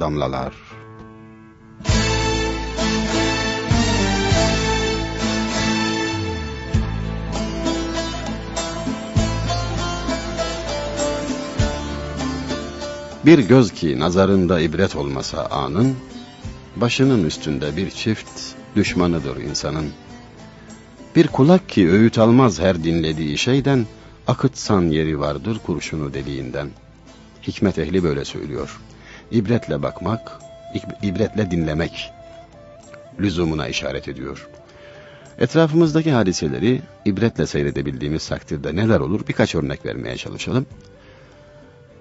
damlalar. Bir göz ki nazarında ibret olmasa anın, başının üstünde bir çift düşmanıdır insanın. Bir kulak ki öğüt almaz her dinlediği şeyden, akıtsan yeri vardır kurşunu deliğinden. Hikmet ehli böyle söylüyor. İbretle bakmak, ibretle dinlemek lüzumuna işaret ediyor. Etrafımızdaki hadiseleri ibretle seyredebildiğimiz takdirde neler olur birkaç örnek vermeye çalışalım.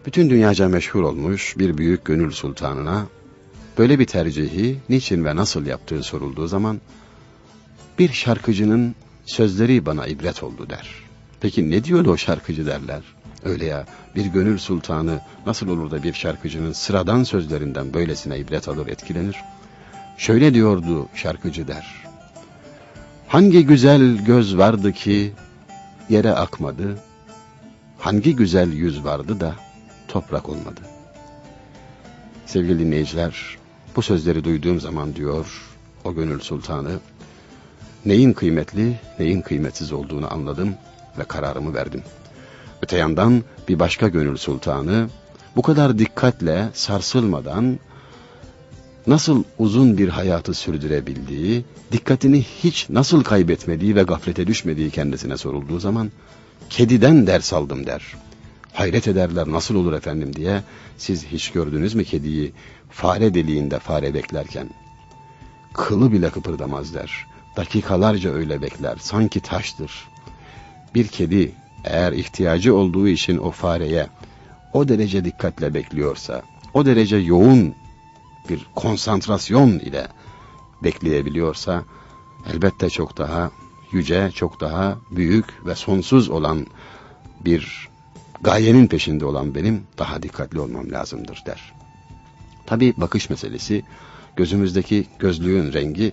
Bütün dünyaca meşhur olmuş bir büyük gönül sultanına böyle bir tercihi niçin ve nasıl yaptığı sorulduğu zaman bir şarkıcının sözleri bana ibret oldu der. Peki ne diyordu o şarkıcı derler. Öyle ya bir gönül sultanı nasıl olur da bir şarkıcının sıradan sözlerinden böylesine ibret alır etkilenir? Şöyle diyordu şarkıcı der. Hangi güzel göz vardı ki yere akmadı? Hangi güzel yüz vardı da toprak olmadı? Sevgili dinleyiciler, bu sözleri duyduğum zaman diyor o gönül sultanı, neyin kıymetli, neyin kıymetsiz olduğunu anladım ve kararımı verdim. Öte yandan bir başka gönül sultanı bu kadar dikkatle sarsılmadan nasıl uzun bir hayatı sürdürebildiği, dikkatini hiç nasıl kaybetmediği ve gaflete düşmediği kendisine sorulduğu zaman kediden ders aldım der. Hayret ederler nasıl olur efendim diye siz hiç gördünüz mü kediyi fare deliğinde fare beklerken? Kılı bile kıpırdamaz der. Dakikalarca öyle bekler sanki taştır. Bir kedi eğer ihtiyacı olduğu için o fareye o derece dikkatle bekliyorsa, o derece yoğun bir konsantrasyon ile bekleyebiliyorsa, elbette çok daha yüce, çok daha büyük ve sonsuz olan bir gayenin peşinde olan benim daha dikkatli olmam lazımdır der. Tabi bakış meselesi, gözümüzdeki gözlüğün rengi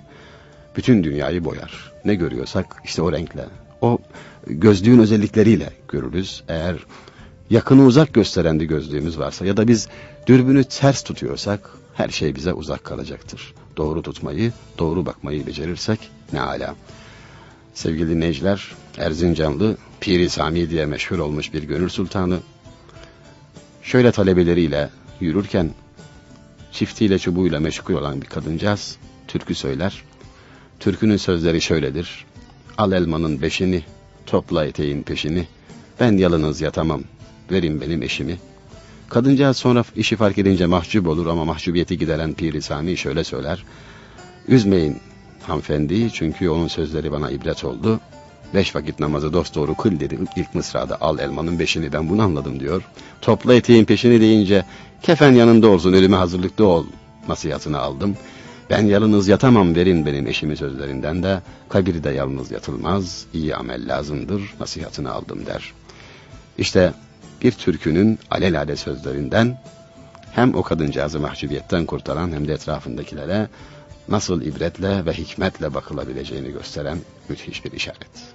bütün dünyayı boyar. Ne görüyorsak işte o renkle, o gözlüğün özellikleriyle görürüz. Eğer yakını uzak gösteren bir gözlüğümüz varsa ya da biz dürbünü ters tutuyorsak her şey bize uzak kalacaktır. Doğru tutmayı, doğru bakmayı becerirsek ne ala. Sevgili dinleyiciler, Erzincanlı Piri Sami diye meşhur olmuş bir gönül sultanı şöyle talebeleriyle yürürken çiftiyle çubuğuyla meşgul olan bir kadıncağız türkü söyler. Türkünün sözleri şöyledir. Al elmanın beşini, topla eteğin peşini. Ben yalınız yatamam, verin benim eşimi. Kadıncağız sonra işi fark edince mahcup olur ama mahcubiyeti gideren Piri Sami şöyle söyler. Üzmeyin hanımefendi çünkü onun sözleri bana ibret oldu. Beş vakit namazı dosdoğru kıl dedim. İlk mısrada al elmanın beşini ben bunu anladım diyor. Topla eteğin peşini deyince kefen yanında olsun ölüme hazırlıklı ol nasihatını aldım. Ben yalnız yatamam verin benim eşimi sözlerinden de kabirde yalnız yatılmaz iyi amel lazımdır nasihatını aldım der. İşte bir türkünün alelade sözlerinden hem o kadıncağızı mahcubiyetten kurtaran hem de etrafındakilere nasıl ibretle ve hikmetle bakılabileceğini gösteren müthiş bir işaret.